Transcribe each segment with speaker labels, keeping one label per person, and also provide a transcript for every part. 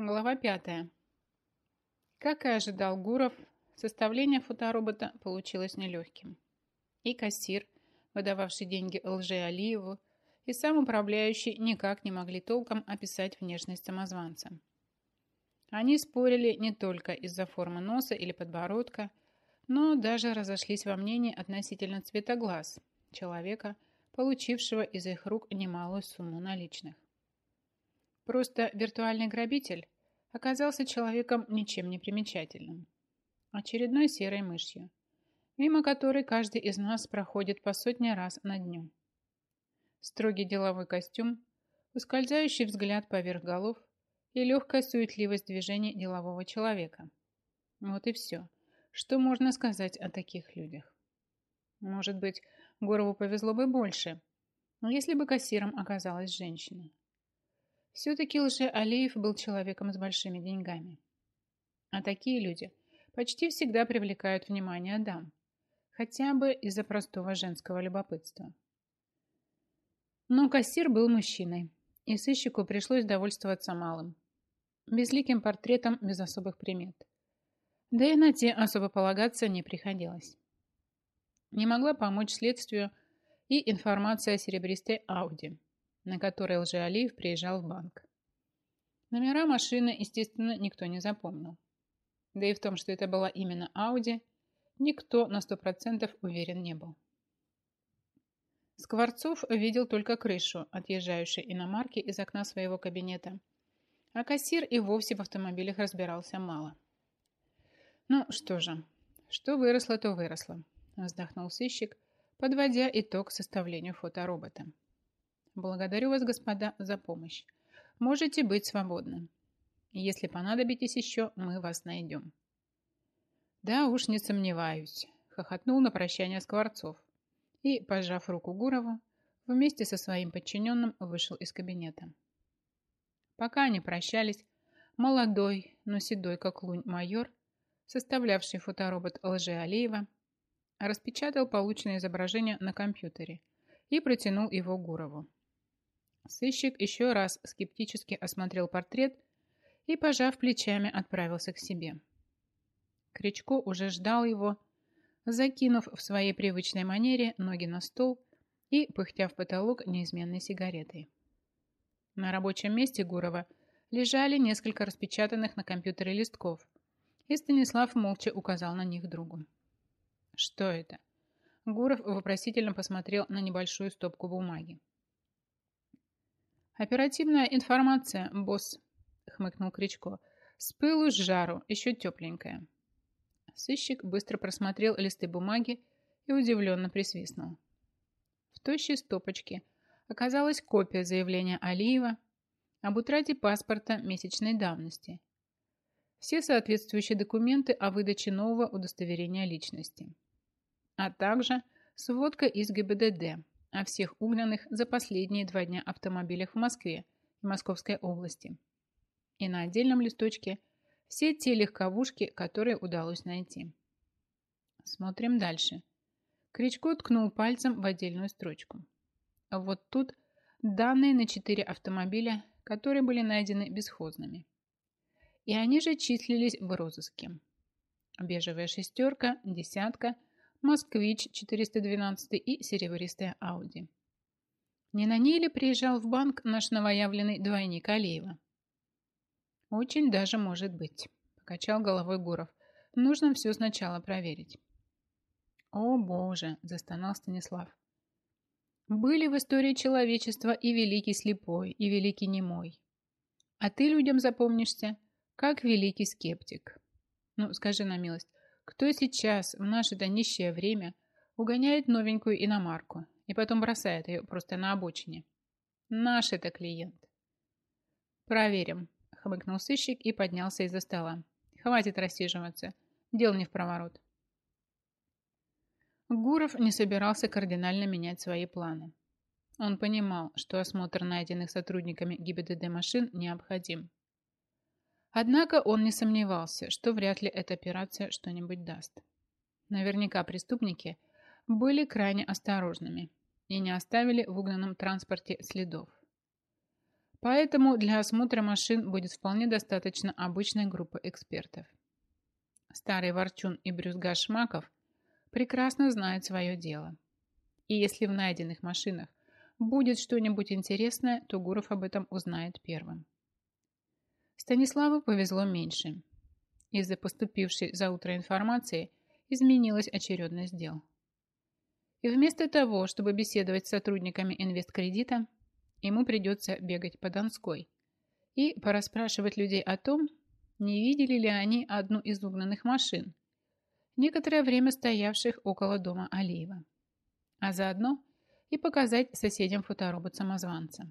Speaker 1: Глава пятая. Как и ожидал Гуров, составление фоторобота получилось нелегким. И кассир, выдававший деньги лже Алиеву, и сам управляющий никак не могли толком описать внешность самозванца. Они спорили не только из-за формы носа или подбородка, но даже разошлись во мнении относительно цвета глаз человека, получившего из их рук немалую сумму наличных. Просто виртуальный грабитель оказался человеком ничем не примечательным. Очередной серой мышью, мимо которой каждый из нас проходит по сотни раз на дню. Строгий деловой костюм, ускользающий взгляд поверх голов и легкая суетливость движений делового человека. Вот и все, что можно сказать о таких людях. Может быть, Горову повезло бы больше, если бы кассиром оказалась женщина. Все-таки лже-Алиев был человеком с большими деньгами. А такие люди почти всегда привлекают внимание дам, хотя бы из-за простого женского любопытства. Но кассир был мужчиной, и сыщику пришлось довольствоваться малым. Безликим портретом без особых примет. Да и на те особо полагаться не приходилось. Не могла помочь следствию и информация о серебристой Ауди, на которой Лжеалиев приезжал в банк. Номера машины, естественно, никто не запомнил. Да и в том, что это была именно Ауди, никто на сто процентов уверен не был. Скворцов видел только крышу отъезжающей иномарки из окна своего кабинета, а кассир и вовсе в автомобилях разбирался мало. «Ну что же, что выросло, то выросло», вздохнул сыщик, подводя итог составлению фоторобота. Благодарю вас, господа, за помощь. Можете быть свободны. Если понадобитесь еще, мы вас найдем. Да уж не сомневаюсь, хохотнул на прощание Скворцов и, пожав руку Гурову, вместе со своим подчиненным вышел из кабинета. Пока они прощались, молодой, но седой как лунь майор, составлявший фоторобот лжи Алиева, распечатал полученное изображение на компьютере и протянул его Гурову. Сыщик еще раз скептически осмотрел портрет и, пожав плечами, отправился к себе. Кричко уже ждал его, закинув в своей привычной манере ноги на стол и пыхтя в потолок неизменной сигаретой. На рабочем месте Гурова лежали несколько распечатанных на компьютере листков, и Станислав молча указал на них другу. «Что это?» Гуров вопросительно посмотрел на небольшую стопку бумаги. «Оперативная информация, босс», — хмыкнул Кричко. «С пылу с жару, еще тепленькая». Сыщик быстро просмотрел листы бумаги и удивленно присвистнул. В тощей стопочке оказалась копия заявления Алиева об утрате паспорта месячной давности. Все соответствующие документы о выдаче нового удостоверения личности. А также сводка из ГИБДД о всех угнанных за последние два дня автомобилях в Москве и Московской области. И на отдельном листочке все те легковушки, которые удалось найти. Смотрим дальше. Кричко ткнул пальцем в отдельную строчку. Вот тут данные на четыре автомобиля, которые были найдены бесхозными. И они же числились в розыске. Бежевая шестерка, десятка – Москвич 412 и серебристая Ауди. Не на ней ли приезжал в банк наш новоявленный двойник Алиева? Очень даже может быть, покачал головой Гуров. Нужно все сначала проверить. О боже, застонал Станислав. Были в истории человечества и великий слепой, и великий немой. А ты людям запомнишься, как великий скептик. Ну, скажи на милость, кто сейчас, в наше-то время, угоняет новенькую иномарку и потом бросает ее просто на обочине? Наш это клиент. Проверим, хмыкнул сыщик и поднялся из-за стола. Хватит рассиживаться. Дело не в проворот. Гуров не собирался кардинально менять свои планы. Он понимал, что осмотр найденных сотрудниками ГИБДД машин необходим. Однако он не сомневался, что вряд ли эта операция что-нибудь даст. Наверняка преступники были крайне осторожными и не оставили в угнанном транспорте следов. Поэтому для осмотра машин будет вполне достаточно обычной группы экспертов. Старый Ворчун и Брюзга Шмаков прекрасно знают свое дело. И если в найденных машинах будет что-нибудь интересное, то Гуров об этом узнает первым. Станиславу повезло меньше. Из-за поступившей за утро информации изменилась очередность дел. И вместо того, чтобы беседовать с сотрудниками инвесткредита, ему придется бегать по Донской и порасспрашивать людей о том, не видели ли они одну из угнанных машин, некоторое время стоявших около дома Алиева, а заодно и показать соседям фоторобот самозванца.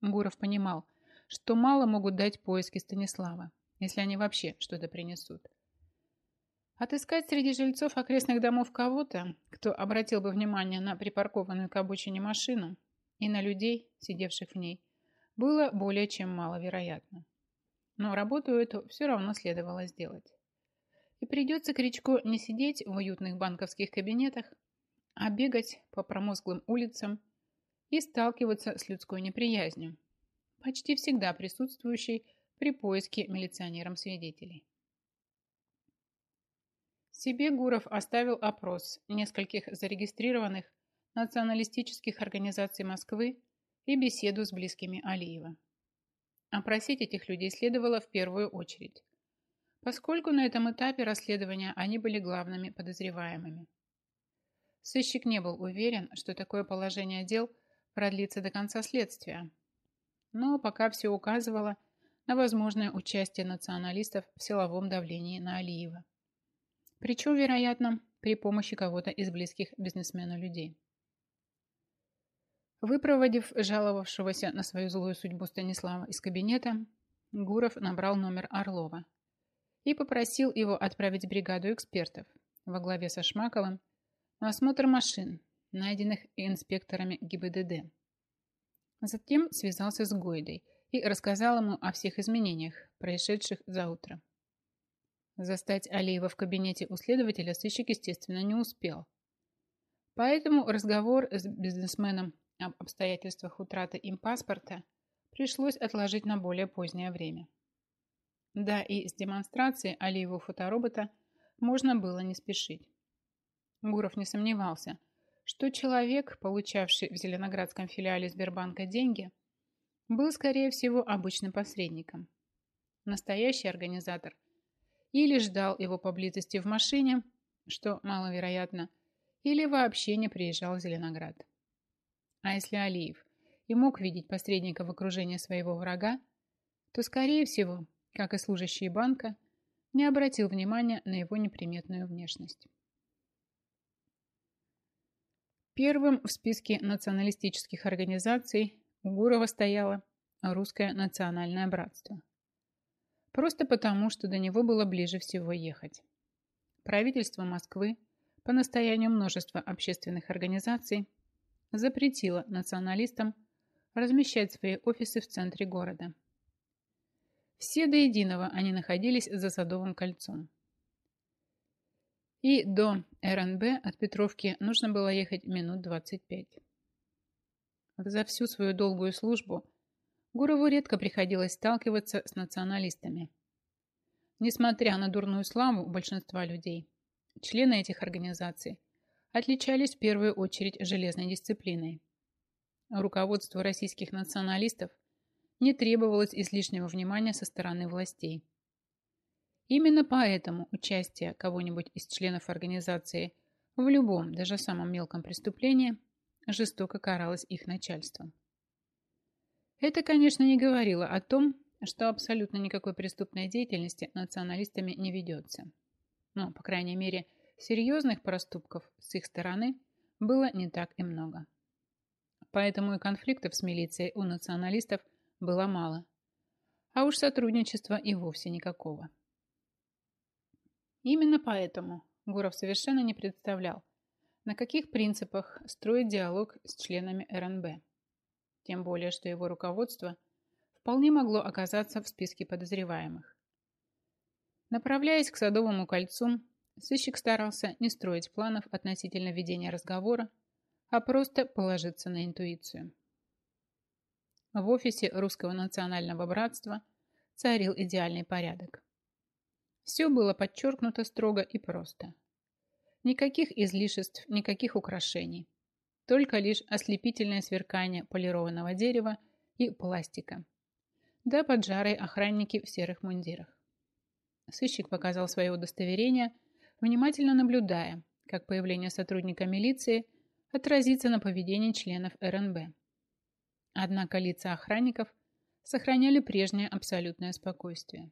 Speaker 1: Гуров понимал, что мало могут дать поиски Станислава, если они вообще что-то принесут. Отыскать среди жильцов окрестных домов кого-то, кто обратил бы внимание на припаркованную к обочине машину и на людей, сидевших в ней, было более чем маловероятно. Но работу эту все равно следовало сделать. И придется Кричко не сидеть в уютных банковских кабинетах, а бегать по промозглым улицам и сталкиваться с людской неприязнью, почти всегда присутствующей при поиске милиционером свидетелей. Себе Гуров оставил опрос нескольких зарегистрированных националистических организаций Москвы и беседу с близкими Алиева. Опросить этих людей следовало в первую очередь, поскольку на этом этапе расследования они были главными подозреваемыми. Сыщик не был уверен, что такое положение дел продлится до конца следствия, но пока все указывало на возможное участие националистов в силовом давлении на Алиева. Причем, вероятно, при помощи кого-то из близких бизнесмену людей. Выпроводив жаловавшегося на свою злую судьбу Станислава из кабинета, Гуров набрал номер Орлова и попросил его отправить бригаду экспертов во главе со Шмаковым на осмотр машин, найденных инспекторами ГИБДД. Затем связался с Гойдой и рассказал ему о всех изменениях, происшедших за утро. Застать Алиева в кабинете у следователя сыщик, естественно, не успел. Поэтому разговор с бизнесменом об обстоятельствах утраты им паспорта пришлось отложить на более позднее время. Да, и с демонстрацией Алиеву фоторобота можно было не спешить. Гуров не сомневался, что человек, получавший в Зеленоградском филиале Сбербанка деньги, был, скорее всего, обычным посредником. Настоящий организатор или ждал его поблизости в машине, что маловероятно, или вообще не приезжал в Зеленоград. А если Алиев и мог видеть посредника в окружении своего врага, то, скорее всего, как и служащие банка, не обратил внимания на его неприметную внешность. Первым в списке националистических организаций у Гурова стояло Русское национальное братство. Просто потому, что до него было ближе всего ехать. Правительство Москвы по настоянию множества общественных организаций запретила националистам размещать свои офисы в центре города. Все до единого они находились за Садовым кольцом. И до РНБ от Петровки нужно было ехать минут 25. За всю свою долгую службу Гурову редко приходилось сталкиваться с националистами. Несмотря на дурную славу большинства людей, члены этих организаций отличались в первую очередь железной дисциплиной. Руководству российских националистов не требовалось излишнего внимания со стороны властей. Именно поэтому участие кого-нибудь из членов организации в любом, даже самом мелком преступлении жестоко каралось их начальством. Это, конечно, не говорило о том, что абсолютно никакой преступной деятельности националистами не ведется. Но, по крайней мере, Серьезных проступков с их стороны было не так и много. Поэтому и конфликтов с милицией у националистов было мало. А уж сотрудничества и вовсе никакого. Именно поэтому Гуров совершенно не представлял, на каких принципах строить диалог с членами РНБ. Тем более, что его руководство вполне могло оказаться в списке подозреваемых. Направляясь к Садовому кольцу, Сыщик старался не строить планов относительно ведения разговора, а просто положиться на интуицию. в офисе Русского национального братства царил идеальный порядок. Все было подчеркнуто строго и просто. Никаких излишеств, никаких украшений. Только лишь ослепительное сверкание полированного дерева и пластика. Да поджарые охранники в серых мундирах. Сыщик показал свое удостоверение, внимательно наблюдая, как появление сотрудника милиции отразится на поведении членов РНБ. Однако лица охранников сохраняли прежнее абсолютное спокойствие.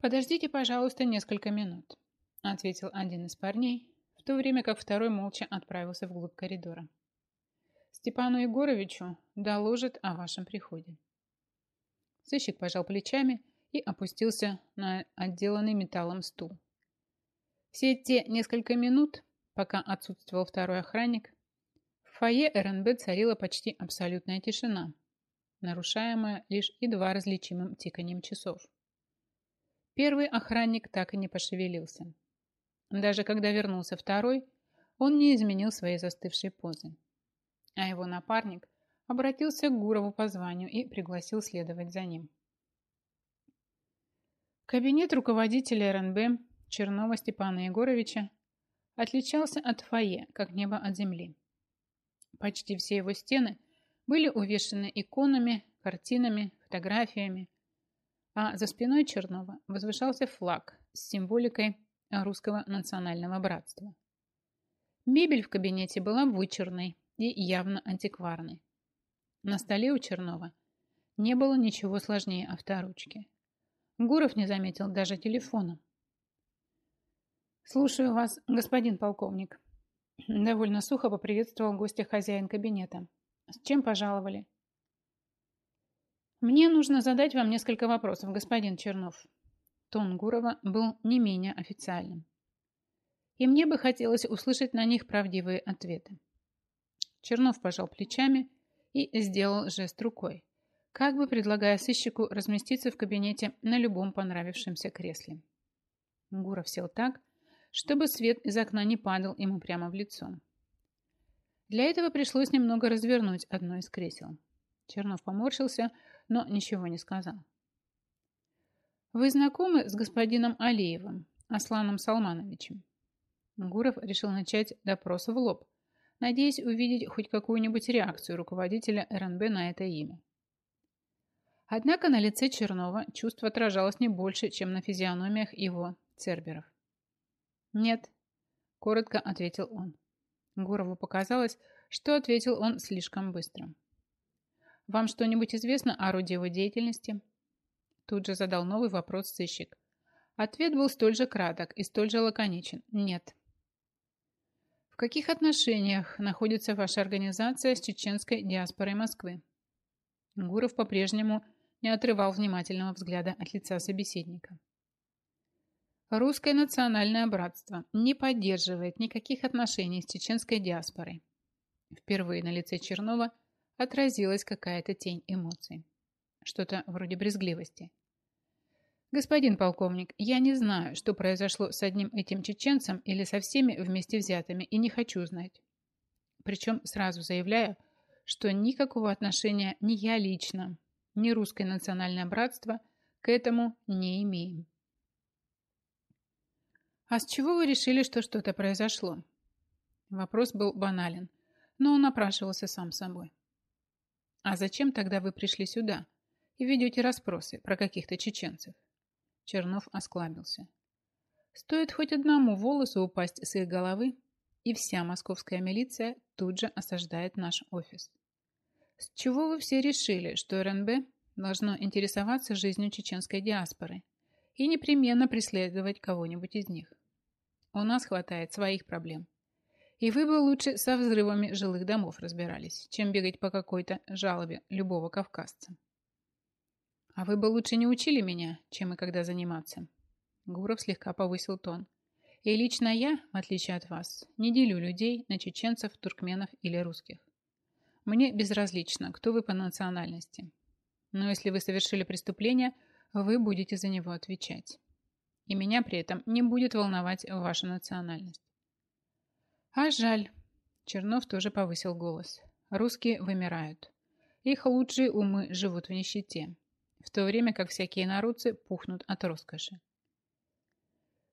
Speaker 1: «Подождите, пожалуйста, несколько минут», — ответил один из парней, в то время как второй молча отправился вглубь коридора. «Степану Егоровичу доложит о вашем приходе». Сыщик пожал плечами и опустился на отделанный металлом стул. Все те несколько минут, пока отсутствовал второй охранник, в фойе РНБ царила почти абсолютная тишина, нарушаемая лишь едва различимым тиканием часов. Первый охранник так и не пошевелился. Даже когда вернулся второй, он не изменил своей застывшей позы. А его напарник обратился к Гурову по званию и пригласил следовать за ним. Кабинет руководителя РНБ Чернова Степана Егоровича отличался от фойе, как небо от земли. Почти все его стены были увешаны иконами, картинами, фотографиями, а за спиной Чернова возвышался флаг с символикой русского национального братства. Мебель в кабинете была вычурной и явно антикварной. На столе у Чернова не было ничего сложнее авторучки. Гуров не заметил даже телефона. «Слушаю вас, господин полковник». Довольно сухо поприветствовал гостя хозяин кабинета. «С чем пожаловали?» «Мне нужно задать вам несколько вопросов, господин Чернов». Тон Гурова был не менее официальным. И мне бы хотелось услышать на них правдивые ответы. Чернов пожал плечами и сделал жест рукой как бы предлагая сыщику разместиться в кабинете на любом понравившемся кресле. Гуров сел так, чтобы свет из окна не падал ему прямо в лицо. Для этого пришлось немного развернуть одно из кресел. Чернов поморщился, но ничего не сказал. «Вы знакомы с господином Алиевым, Асланом Салмановичем?» Гуров решил начать допрос в лоб, надеясь увидеть хоть какую-нибудь реакцию руководителя РНБ на это имя. Однако на лице Чернова чувство отражалось не больше, чем на физиономиях его церберов. «Нет», – коротко ответил он. Гурову показалось, что ответил он слишком быстро. «Вам что-нибудь известно о роде его деятельности?» Тут же задал новый вопрос сыщик. Ответ был столь же краток и столь же лаконичен. «Нет». В каких отношениях находится ваша организация с чеченской диаспорой Москвы? Гуров по-прежнему не отрывал внимательного взгляда от лица собеседника. Русское национальное братство не поддерживает никаких отношений с чеченской диаспорой. Впервые на лице Чернова отразилась какая-то тень эмоций. Что-то вроде брезгливости. «Господин полковник, я не знаю, что произошло с одним этим чеченцем или со всеми вместе взятыми, и не хочу знать. Причем сразу заявляю, что никакого отношения ни я лично, ни русское национальное братство к этому не имеем. А с чего вы решили, что что-то произошло? Вопрос был банален, но он напрашивался сам собой. А зачем тогда вы пришли сюда и ведете расспросы про каких-то чеченцев? Чернов осклабился. Стоит хоть одному волосу упасть с их головы, и вся московская милиция тут же осаждает наш офис. С чего вы все решили, что РНБ должно интересоваться жизнью чеченской диаспоры и непременно преследовать кого-нибудь из них? У нас хватает своих проблем. И вы бы лучше со взрывами жилых домов разбирались, чем бегать по какой-то жалобе любого кавказца. А вы бы лучше не учили меня, чем и когда заниматься. Гуров слегка повысил тон. И лично я, в отличие от вас, не делю людей на чеченцев, туркменов или русских. Мне безразлично, кто вы по национальности. Но если вы совершили преступление, вы будете за него отвечать. И меня при этом не будет волновать ваша национальность. А жаль. Чернов тоже повысил голос. Русские вымирают. Их лучшие умы живут в нищете, в то время как всякие народцы пухнут от роскоши.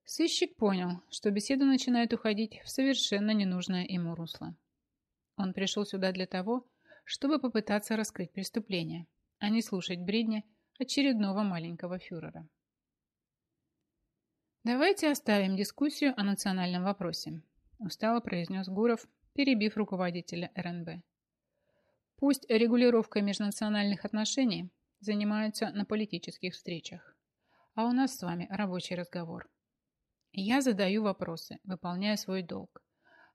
Speaker 1: Сыщик понял, что беседа начинает уходить в совершенно ненужное ему русло. Он пришел сюда для того, чтобы попытаться раскрыть преступление, а не слушать бредни очередного маленького фюрера. «Давайте оставим дискуссию о национальном вопросе», устало произнес Гуров, перебив руководителя РНБ. «Пусть регулировкой межнациональных отношений занимаются на политических встречах, а у нас с вами рабочий разговор. Я задаю вопросы, выполняя свой долг,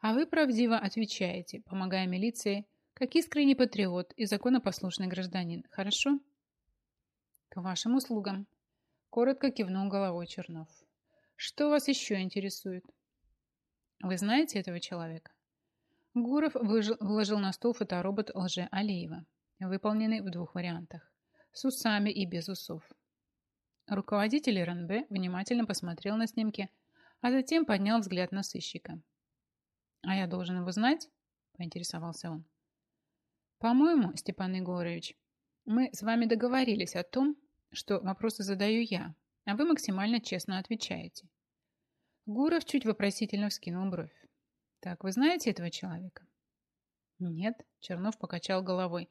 Speaker 1: а вы правдиво отвечаете, помогая милиции, как искренний патриот и законопослушный гражданин, хорошо?» «К вашим услугам», – коротко кивнул головой Чернов. Что вас еще интересует? Вы знаете этого человека? Гуров выложил на стол фоторобот лже Алиева, выполненный в двух вариантах, с усами и без усов. Руководитель РНБ внимательно посмотрел на снимки, а затем поднял взгляд на сыщика. «А я должен его знать?» – поинтересовался он. «По-моему, Степан Егорович, мы с вами договорились о том, что вопросы задаю я, а вы максимально честно отвечаете. Гуров чуть вопросительно вскинул бровь. Так, вы знаете этого человека? Нет, Чернов покачал головой,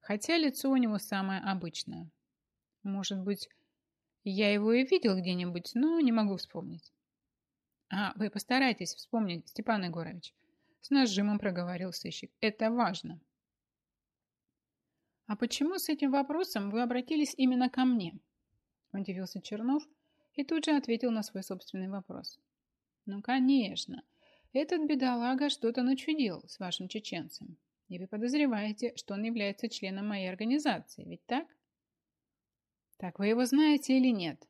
Speaker 1: хотя лицо у него самое обычное. Может быть, я его и видел где-нибудь, но не могу вспомнить. А вы постарайтесь вспомнить, Степан Егорович. С нажимом проговорил сыщик. Это важно. А почему с этим вопросом вы обратились именно ко мне? Удивился Чернов и тут же ответил на свой собственный вопрос. Ну, конечно. Этот бедолага что-то начудил с вашим чеченцем. И вы подозреваете, что он является членом моей организации, ведь так? Так вы его знаете или нет?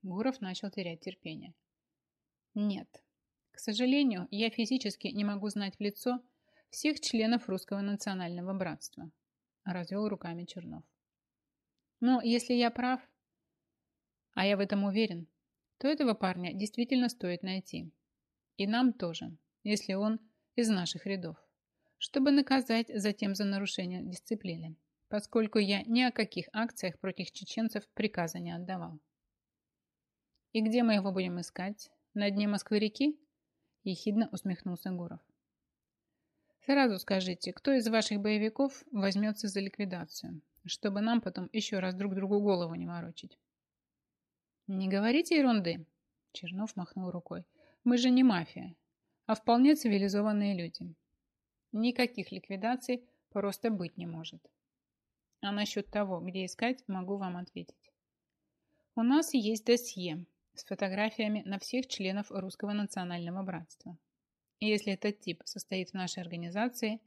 Speaker 1: Гуров начал терять терпение. Нет. К сожалению, я физически не могу знать в лицо всех членов Русского национального братства. Развел руками Чернов. Но если я прав, а я в этом уверен, то этого парня действительно стоит найти. И нам тоже, если он из наших рядов, чтобы наказать затем за нарушение дисциплины, поскольку я ни о каких акциях против чеченцев приказа не отдавал. «И где мы его будем искать? На дне Москвы-реки?» ехидно усмехнулся Гуров. «Сразу скажите, кто из ваших боевиков возьмется за ликвидацию, чтобы нам потом еще раз друг другу голову не морочить?» «Не говорите ерунды!» Чернов махнул рукой. «Мы же не мафия, а вполне цивилизованные люди. Никаких ликвидаций просто быть не может. А насчет того, где искать, могу вам ответить. У нас есть досье с фотографиями на всех членов Русского национального братства. И если этот тип состоит в нашей организации,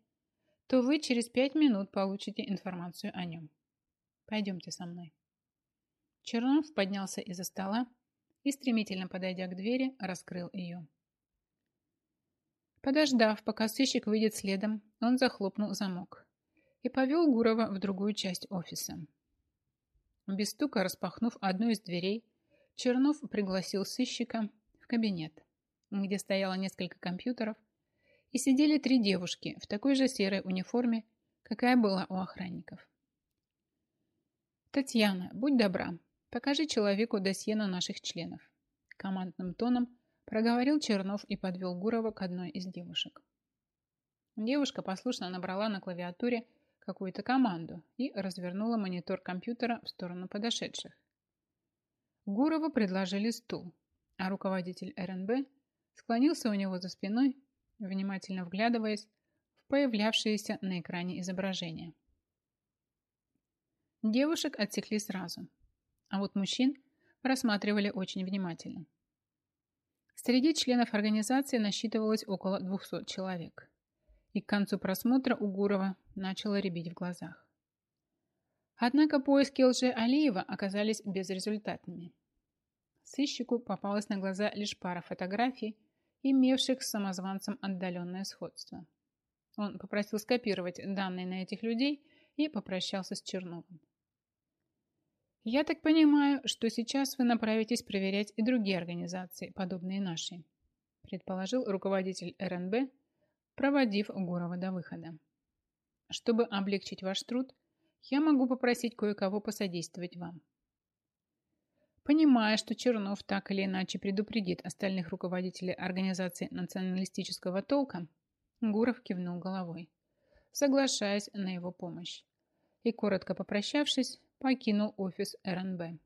Speaker 1: то вы через пять минут получите информацию о нем. Пойдемте со мной. Чернов поднялся из-за стола и, стремительно подойдя к двери, раскрыл ее. Подождав, пока сыщик выйдет следом, он захлопнул замок и повел Гурова в другую часть офиса. Без стука распахнув одну из дверей, Чернов пригласил сыщика в кабинет, где стояло несколько компьютеров, и сидели три девушки в такой же серой униформе, какая была у охранников. «Татьяна, будь добра, Покажи человеку досье на наших членов. Командным тоном проговорил Чернов и подвел Гурова к одной из девушек. Девушка послушно набрала на клавиатуре какую-то команду и развернула монитор компьютера в сторону подошедших. Гурову предложили стул, а руководитель РНБ склонился у него за спиной, внимательно вглядываясь в появлявшееся на экране изображение. Девушек отсекли сразу – а вот мужчин рассматривали очень внимательно. Среди членов организации насчитывалось около 200 человек. И к концу просмотра у Гурова начало рябить в глазах. Однако поиски лжи Алиева оказались безрезультатными. Сыщику попалась на глаза лишь пара фотографий, имевших с самозванцем отдаленное сходство. Он попросил скопировать данные на этих людей и попрощался с Черновым. Я так понимаю, что сейчас вы направитесь проверять и другие организации, подобные нашей, предположил руководитель РНБ, проводив Гурова до выхода. Чтобы облегчить ваш труд, я могу попросить кое-кого посодействовать вам. Понимая, что Чернов так или иначе предупредит остальных руководителей организации националистического толка, Гуров кивнул головой, соглашаясь на его помощь, и, коротко попрощавшись, покинул офис РНБ.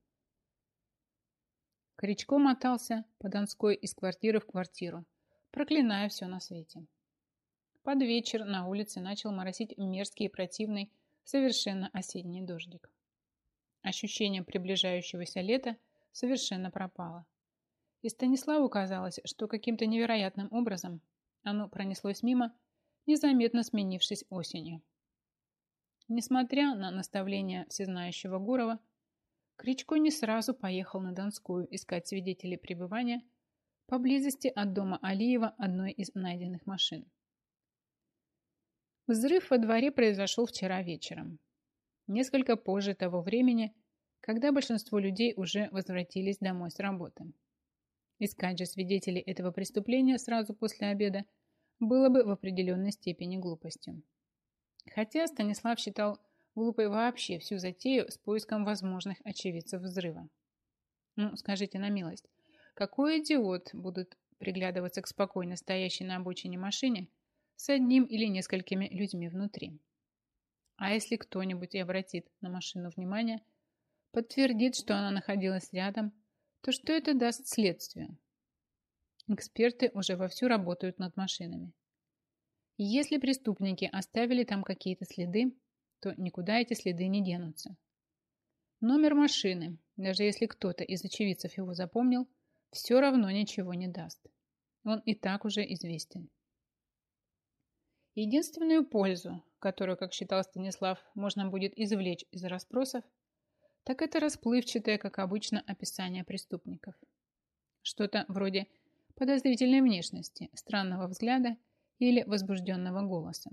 Speaker 1: Кричко мотался по Донской из квартиры в квартиру, проклиная все на свете. Под вечер на улице начал моросить мерзкий и противный, совершенно осенний дождик. Ощущение приближающегося лета совершенно пропало. И Станиславу казалось, что каким-то невероятным образом оно пронеслось мимо, незаметно сменившись осенью. Несмотря на наставления всезнающего Гурова, Кричко не сразу поехал на Донскую искать свидетелей пребывания поблизости от дома Алиева одной из найденных машин. Взрыв во дворе произошел вчера вечером. Несколько позже того времени, когда большинство людей уже возвратились домой с работы. Искать же свидетелей этого преступления сразу после обеда было бы в определенной степени глупостью. Хотя Станислав считал глупой вообще всю затею с поиском возможных очевидцев взрыва. Ну, скажите на милость, какой идиот будут приглядываться к спокойно стоящей на обочине машине с одним или несколькими людьми внутри. А если кто-нибудь и обратит на машину внимание, подтвердит, что она находилась рядом, то что это даст следствию? Эксперты уже вовсю работают над машинами. Если преступники оставили там какие-то следы, то никуда эти следы не денутся. Номер машины, даже если кто-то из очевидцев его запомнил, все равно ничего не даст. Он и так уже известен. Единственную пользу, которую, как считал Станислав, можно будет извлечь из расспросов, так это расплывчатое, как обычно, описание преступников. Что-то вроде подозрительной внешности, странного взгляда или возбужденного голоса.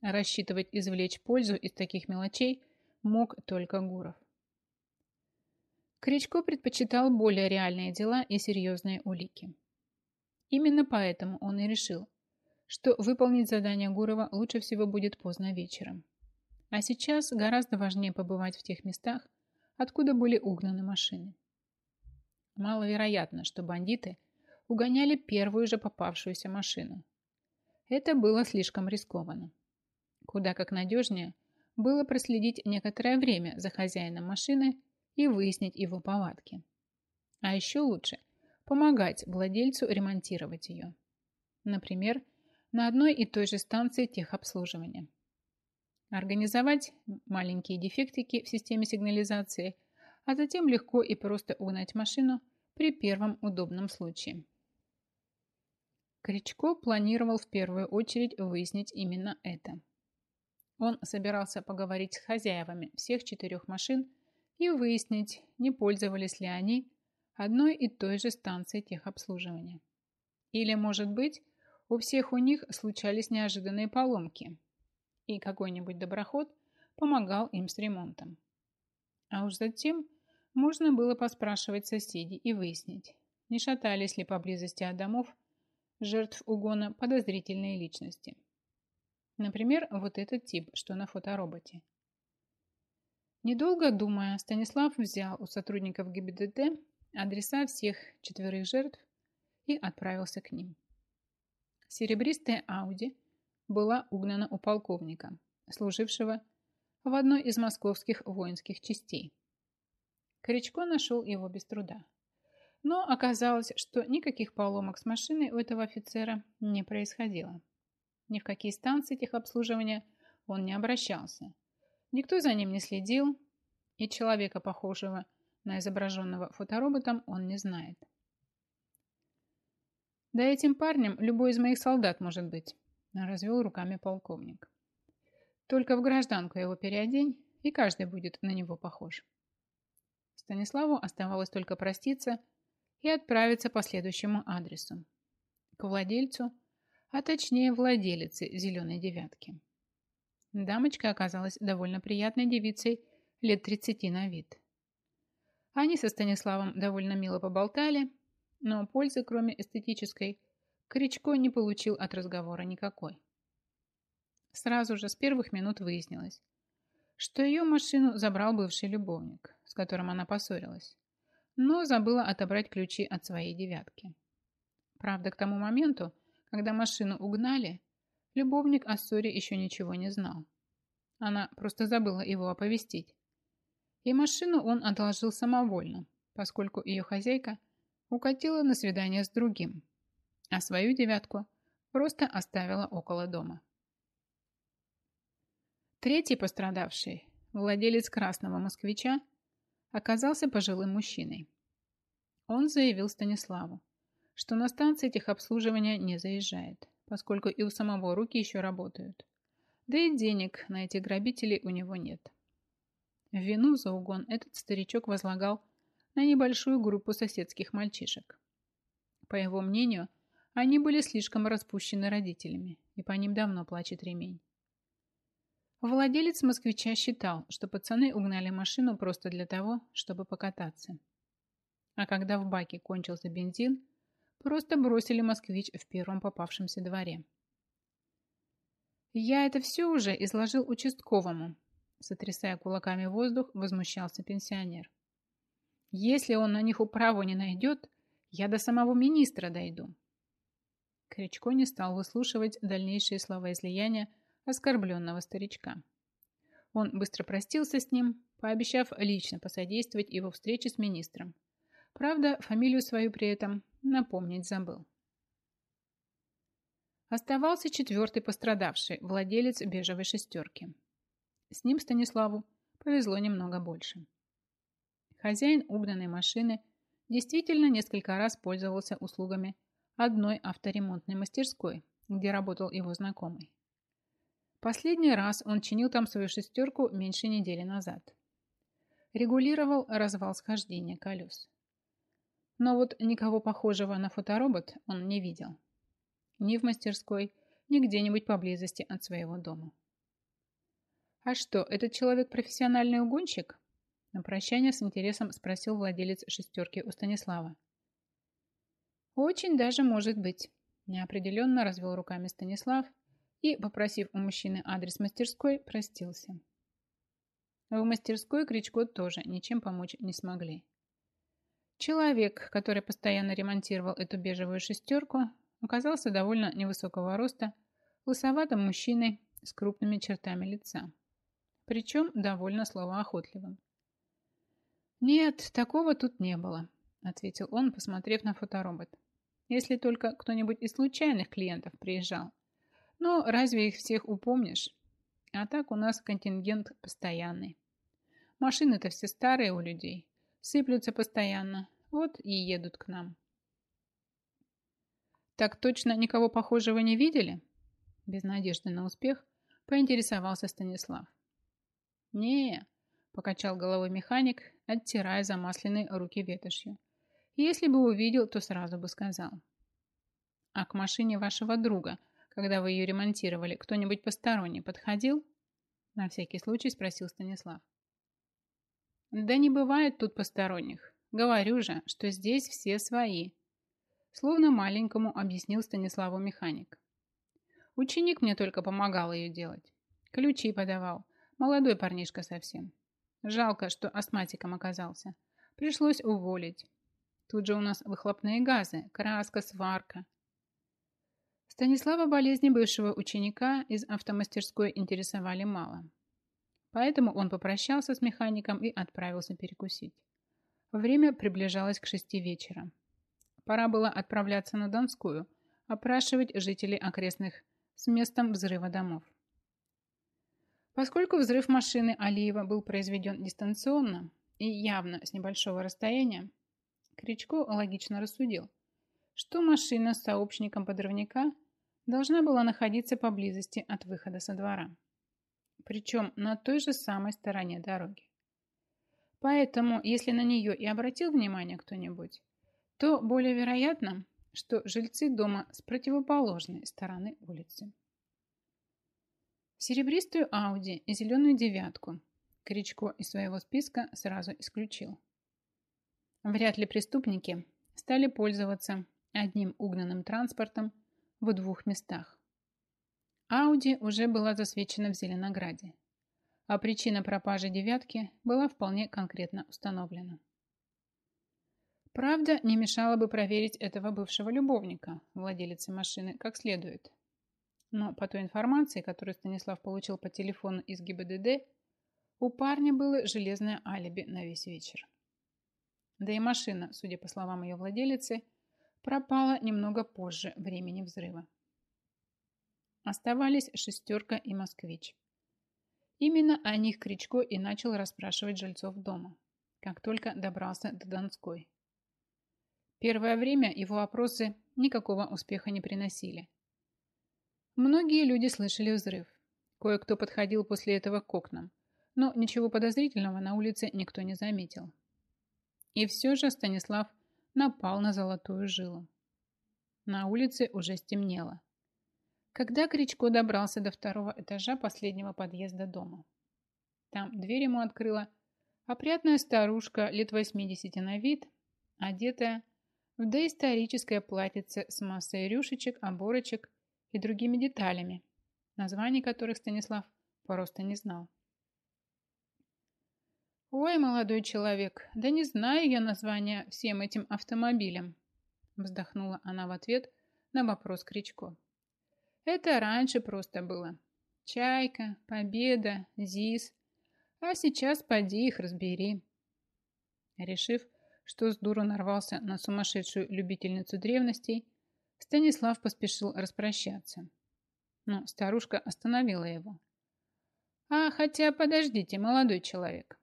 Speaker 1: Рассчитывать извлечь пользу из таких мелочей мог только Гуров. Кричко предпочитал более реальные дела и серьезные улики. Именно поэтому он и решил, что выполнить задание Гурова лучше всего будет поздно вечером. А сейчас гораздо важнее побывать в тех местах, откуда были угнаны машины. Маловероятно, что бандиты угоняли первую же попавшуюся машину. Это было слишком рискованно. Куда как надежнее было проследить некоторое время за хозяином машины и выяснить его повадки. А еще лучше помогать владельцу ремонтировать ее. Например, на одной и той же станции техобслуживания. Организовать маленькие дефектики в системе сигнализации, а затем легко и просто угнать машину при первом удобном случае. Кричко планировал в первую очередь выяснить именно это. Он собирался поговорить с хозяевами всех четырех машин и выяснить, не пользовались ли они одной и той же станцией техобслуживания. Или, может быть, у всех у них случались неожиданные поломки, и какой-нибудь доброход помогал им с ремонтом. А уж затем можно было поспрашивать соседей и выяснить, не шатались ли поблизости от домов жертв угона подозрительные личности. Например, вот этот тип, что на фотороботе. Недолго думая, Станислав взял у сотрудников ГИБДД адреса всех четверых жертв и отправился к ним. Серебристая Ауди была угнана у полковника, служившего в одной из московских воинских частей. Корячко нашел его без труда. Но оказалось, что никаких поломок с машиной у этого офицера не происходило. Ни в какие станции техобслуживания он не обращался. Никто за ним не следил, и человека, похожего на изображенного фотороботом, он не знает. Да этим парнем любой из моих солдат может быть, развел руками полковник. Только в гражданку его переодень, и каждый будет на него похож. Станиславу оставалось только проститься и отправиться по следующему адресу. К владельцу, а точнее владелице зеленой девятки. Дамочка оказалась довольно приятной девицей лет 30 на вид. Они со Станиславом довольно мило поболтали, но пользы, кроме эстетической, Кричко не получил от разговора никакой. Сразу же с первых минут выяснилось, что ее машину забрал бывший любовник, с которым она поссорилась, но забыла отобрать ключи от своей девятки. Правда, к тому моменту, когда машину угнали, любовник о ссоре еще ничего не знал. Она просто забыла его оповестить. И машину он одолжил самовольно, поскольку ее хозяйка укатила на свидание с другим, а свою девятку просто оставила около дома. Третий пострадавший, владелец красного москвича, оказался пожилым мужчиной. Он заявил Станиславу, что на станции техобслуживания не заезжает, поскольку и у самого руки еще работают. Да и денег на эти грабителей у него нет. Вину за угон этот старичок возлагал на небольшую группу соседских мальчишек. По его мнению, они были слишком распущены родителями, и по ним давно плачет ремень. Владелец москвича считал, что пацаны угнали машину просто для того, чтобы покататься. А когда в баке кончился бензин, просто бросили москвич в первом попавшемся дворе. «Я это все уже изложил участковому», сотрясая кулаками воздух, возмущался пенсионер. «Если он на них управу не найдет, я до самого министра дойду». Кричко не стал выслушивать дальнейшие слова излияния оскорбленного старичка. Он быстро простился с ним, пообещав лично посодействовать его встрече с министром. Правда, фамилию свою при этом напомнить забыл. Оставался четвертый пострадавший, владелец бежевой шестерки. С ним Станиславу повезло немного больше. Хозяин угнанной машины действительно несколько раз пользовался услугами одной авторемонтной мастерской, где работал его знакомый. Последний раз он чинил там свою шестерку меньше недели назад. Регулировал развал схождения колес. Но вот никого похожего на фоторобот он не видел. Ни в мастерской, ни где-нибудь поблизости от своего дома. «А что, этот человек профессиональный угонщик?» На прощание с интересом спросил владелец шестерки у Станислава. «Очень даже может быть», – неопределенно развел руками Станислав и, попросив у мужчины адрес мастерской, простился. В мастерской Кричко тоже ничем помочь не смогли. Человек, который постоянно ремонтировал эту бежевую шестерку, оказался довольно невысокого роста, лысоватым мужчиной с крупными чертами лица. Причем довольно словоохотливым. «Нет, такого тут не было», — ответил он, посмотрев на фоторобот. «Если только кто-нибудь из случайных клиентов приезжал. Но разве их всех упомнишь? А так у нас контингент постоянный. Машины-то все старые у людей. Сыплются постоянно. Вот и едут к нам. Так точно никого похожего не видели? Без надежды на успех поинтересовался Станислав. не покачал головой механик, оттирая замасленные руки ветошью. Если бы увидел, то сразу бы сказал. А к машине вашего друга – когда вы ее ремонтировали, кто-нибудь посторонний подходил?» На всякий случай спросил Станислав. «Да не бывает тут посторонних. Говорю же, что здесь все свои», словно маленькому объяснил Станиславу механик. Ученик мне только помогал ее делать. Ключи подавал. Молодой парнишка совсем. Жалко, что астматиком оказался. Пришлось уволить. Тут же у нас выхлопные газы, краска, сварка. Станислава болезни бывшего ученика из автомастерской интересовали мало. Поэтому он попрощался с механиком и отправился перекусить. Время приближалось к шести вечера. Пора было отправляться на Донскую, опрашивать жителей окрестных с местом взрыва домов. Поскольку взрыв машины Алиева был произведен дистанционно и явно с небольшого расстояния, Кричко логично рассудил, что машина с сообщником подрывника должна была находиться поблизости от выхода со двора. Причем на той же самой стороне дороги. Поэтому, если на нее и обратил внимание кто-нибудь, то более вероятно, что жильцы дома с противоположной стороны улицы. Серебристую Ауди и зеленую девятку Кричко из своего списка сразу исключил. Вряд ли преступники стали пользоваться одним угнанным транспортом в двух местах. Ауди уже была засвечена в Зеленограде. а причина пропажи девятки была вполне конкретно установлена. Правда, не мешало бы проверить этого бывшего любовника, владелицы машины, как следует. Но по той информации, которую Станислав получил по телефону из ГИБДД, у парня было железное алиби на весь вечер. Да и машина, судя по словам ее владелицы, пропала немного позже времени взрыва. Оставались шестерка и москвич. Именно о них Кричко и начал расспрашивать жильцов дома, как только добрался до Донской. Первое время его опросы никакого успеха не приносили. Многие люди слышали взрыв. Кое-кто подходил после этого к окнам, но ничего подозрительного на улице никто не заметил. И все же Станислав напал на золотую жилу. На улице уже стемнело. Когда Кричко добрался до второго этажа последнего подъезда дома. Там дверь ему открыла опрятная старушка лет 80 на вид, одетая в доисторическое платьице с массой рюшечек, оборочек и другими деталями, названий которых Станислав просто не знал. «Ой, молодой человек, да не знаю я названия всем этим автомобилям», вздохнула она в ответ на вопрос Кричко. «Это раньше просто было. Чайка, Победа, ЗИС. А сейчас поди их разбери». Решив, что с дуру нарвался на сумасшедшую любительницу древностей, Станислав поспешил распрощаться. Но старушка остановила его. «А, хотя подождите, молодой человек!»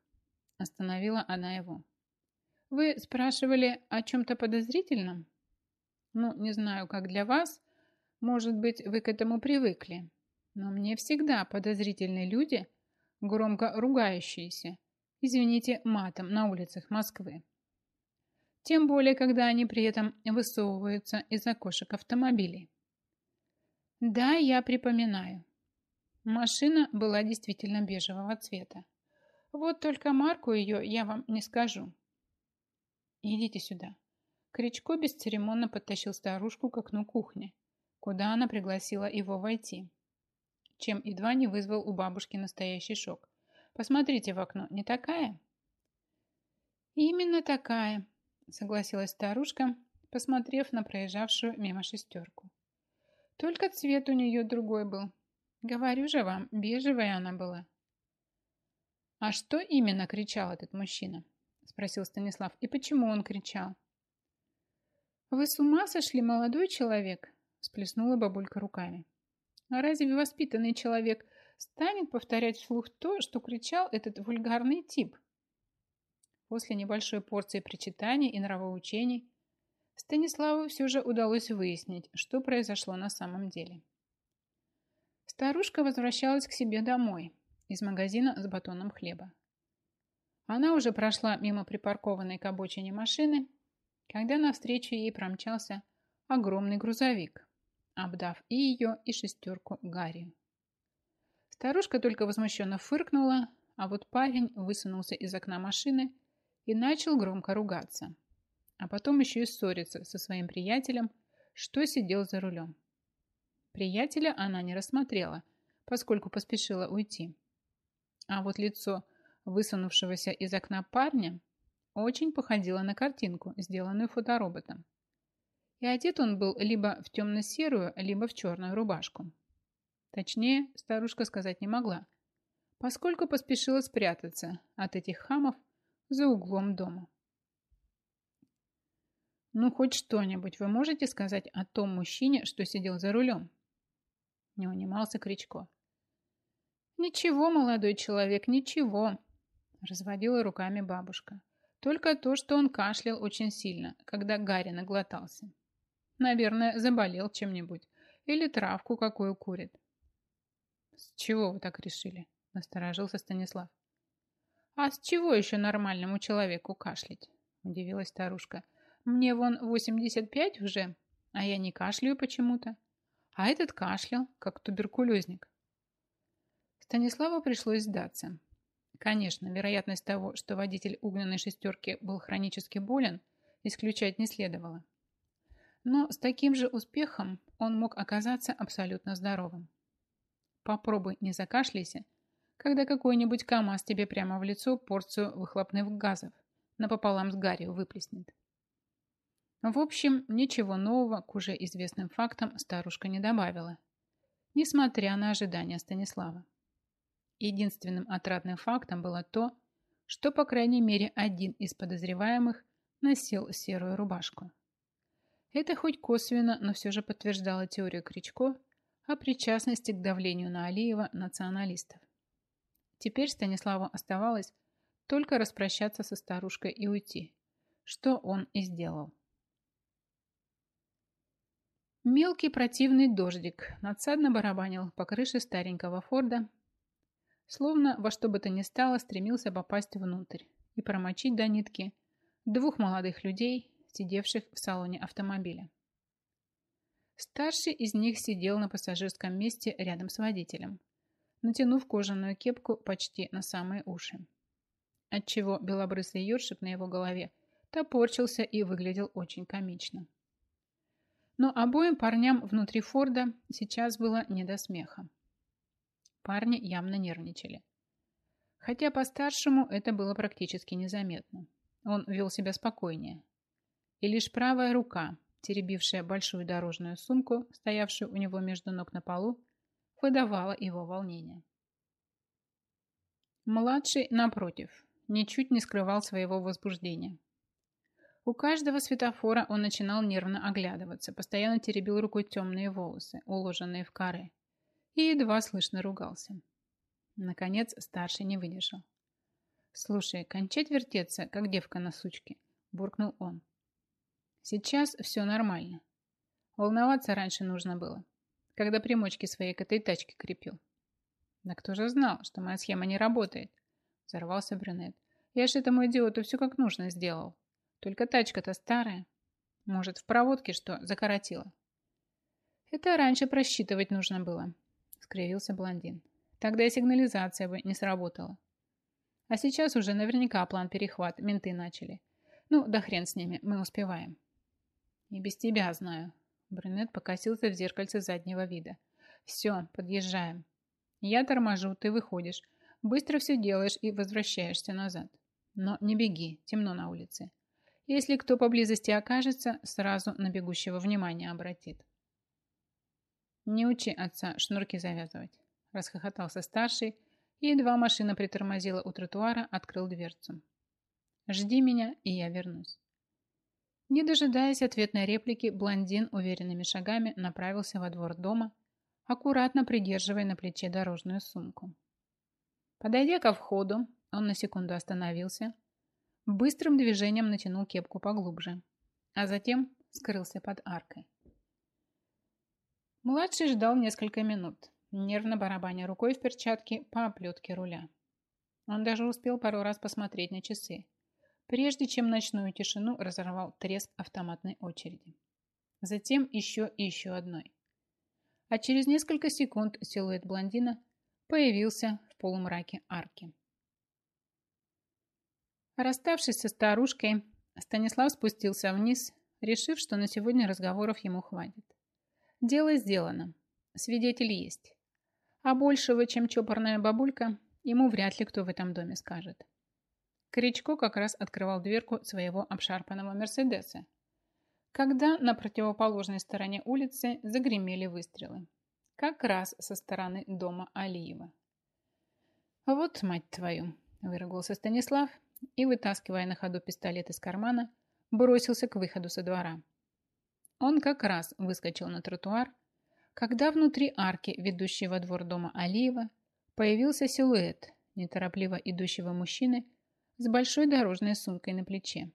Speaker 1: Остановила она его. «Вы спрашивали о чем-то подозрительном? Ну, не знаю, как для вас. Может быть, вы к этому привыкли. Но мне всегда подозрительные люди, громко ругающиеся, извините, матом на улицах Москвы. Тем более, когда они при этом высовываются из окошек автомобилей. Да, я припоминаю. Машина была действительно бежевого цвета. Вот только марку ее я вам не скажу. Идите сюда. Кричко бесцеремонно подтащил старушку к окну кухни, куда она пригласила его войти, чем едва не вызвал у бабушки настоящий шок. Посмотрите в окно, не такая? Именно такая, согласилась старушка, посмотрев на проезжавшую мимо шестерку. Только цвет у нее другой был. Говорю же вам, бежевая она была. А что именно кричал этот мужчина? Спросил Станислав. И почему он кричал? Вы с ума сошли, молодой человек? Сплеснула бабулька руками. А разве воспитанный человек станет повторять вслух то, что кричал этот вульгарный тип? После небольшой порции причитаний и нравоучений Станиславу все же удалось выяснить, что произошло на самом деле. Старушка возвращалась к себе домой из магазина с батоном хлеба. Она уже прошла мимо припаркованной к обочине машины, когда навстречу ей промчался огромный грузовик, обдав и ее, и шестерку Гарри. Старушка только возмущенно фыркнула, а вот парень высунулся из окна машины и начал громко ругаться. А потом еще и ссориться со своим приятелем, что сидел за рулем. Приятеля она не рассмотрела, поскольку поспешила уйти. А вот лицо высунувшегося из окна парня очень походило на картинку, сделанную фотороботом. И одет он был либо в темно-серую, либо в черную рубашку. Точнее, старушка сказать не могла, поскольку поспешила спрятаться от этих хамов за углом дома. «Ну, хоть что-нибудь вы можете сказать о том мужчине, что сидел за рулем?» Не унимался Кричко. «Ничего, молодой человек, ничего», разводила руками бабушка. «Только то, что он кашлял очень сильно, когда Гарри наглотался. Наверное, заболел чем-нибудь или травку какую курит». «С чего вы так решили?» насторожился Станислав. «А с чего еще нормальному человеку кашлять?» – удивилась старушка. «Мне вон 85 уже, а я не кашляю почему-то. А этот кашлял, как туберкулезник». Станиславу пришлось сдаться. Конечно, вероятность того, что водитель угнанной шестерки был хронически болен, исключать не следовало. Но с таким же успехом он мог оказаться абсолютно здоровым. Попробуй не закашляйся, когда какой-нибудь КамАЗ тебе прямо в лицо порцию выхлопных газов напополам с гарью выплеснет. В общем, ничего нового к уже известным фактам старушка не добавила, несмотря на ожидания Станислава. Единственным отрадным фактом было то, что, по крайней мере, один из подозреваемых носил серую рубашку. Это хоть косвенно, но все же подтверждало теорию Кричко о причастности к давлению на Алиева националистов. Теперь Станиславу оставалось только распрощаться со старушкой и уйти, что он и сделал. Мелкий противный дождик надсадно барабанил по крыше старенького Форда, словно во что бы то ни стало стремился попасть внутрь и промочить до нитки двух молодых людей, сидевших в салоне автомобиля. Старший из них сидел на пассажирском месте рядом с водителем, натянув кожаную кепку почти на самые уши, отчего белобрысый ёршик на его голове топорчился и выглядел очень комично. Но обоим парням внутри Форда сейчас было не до смеха. Парни явно нервничали. Хотя по-старшему это было практически незаметно. Он вел себя спокойнее. И лишь правая рука, теребившая большую дорожную сумку, стоявшую у него между ног на полу, выдавала его волнение. Младший, напротив, ничуть не скрывал своего возбуждения. У каждого светофора он начинал нервно оглядываться, постоянно теребил рукой темные волосы, уложенные в каре и едва слышно ругался. Наконец старший не выдержал. «Слушай, кончать вертеться, как девка на сучке», – буркнул он. «Сейчас все нормально. Волноваться раньше нужно было, когда примочки своей к этой тачке крепил». «Да кто же знал, что моя схема не работает?» – взорвался брюнет. «Я же этому идиоту все как нужно сделал. Только тачка-то старая. Может, в проводке что, закоротила?» «Это раньше просчитывать нужно было», скривился блондин. Тогда и сигнализация бы не сработала. А сейчас уже наверняка план перехват, менты начали. Ну, да хрен с ними, мы успеваем. И без тебя знаю. Брюнет покосился в зеркальце заднего вида. Все, подъезжаем. Я торможу, ты выходишь. Быстро все делаешь и возвращаешься назад. Но не беги, темно на улице. Если кто поблизости окажется, сразу на бегущего внимание обратит. «Не учи отца шнурки завязывать», – расхохотался старший, и едва машина притормозила у тротуара, открыл дверцу. «Жди меня, и я вернусь». Не дожидаясь ответной реплики, блондин уверенными шагами направился во двор дома, аккуратно придерживая на плече дорожную сумку. Подойдя ко входу, он на секунду остановился, быстрым движением натянул кепку поглубже, а затем скрылся под аркой. Младший ждал несколько минут, нервно барабаня рукой в перчатке по оплетке руля. Он даже успел пару раз посмотреть на часы, прежде чем ночную тишину разорвал треск автоматной очереди. Затем еще и еще одной. А через несколько секунд силуэт блондина появился в полумраке арки. Расставшись со старушкой, Станислав спустился вниз, решив, что на сегодня разговоров ему хватит. Дело сделано. Свидетель есть. А большего, чем чопорная бабулька, ему вряд ли кто в этом доме скажет. Кричко как раз открывал дверку своего обшарпанного Мерседеса, когда на противоположной стороне улицы загремели выстрелы. Как раз со стороны дома Алиева. «Вот, мать твою!» – выругался Станислав и, вытаскивая на ходу пистолет из кармана, бросился к выходу со двора. Он как раз выскочил на тротуар, когда внутри арки, ведущей во двор дома Алиева, появился силуэт неторопливо идущего мужчины с большой дорожной сумкой на плече.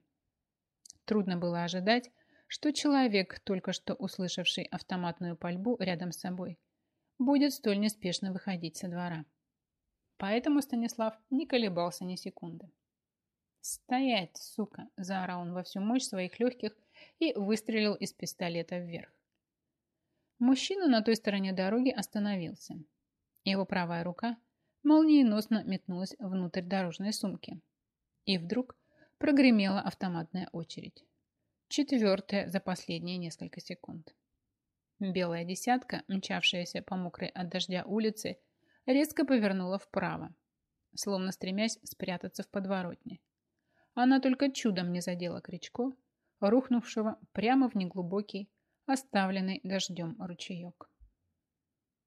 Speaker 1: Трудно было ожидать, что человек, только что услышавший автоматную пальбу рядом с собой, будет столь неспешно выходить со двора. Поэтому Станислав не колебался ни секунды. «Стоять, сука!» – заорал он во всю мощь своих легких и выстрелил из пистолета вверх. Мужчина на той стороне дороги остановился. Его правая рука молниеносно метнулась внутрь дорожной сумки. И вдруг прогремела автоматная очередь. Четвертая за последние несколько секунд. Белая десятка, мчавшаяся по мокрой от дождя улице, резко повернула вправо, словно стремясь спрятаться в подворотне. Она только чудом не задела Кричко, рухнувшего прямо в неглубокий, оставленный дождем ручеек.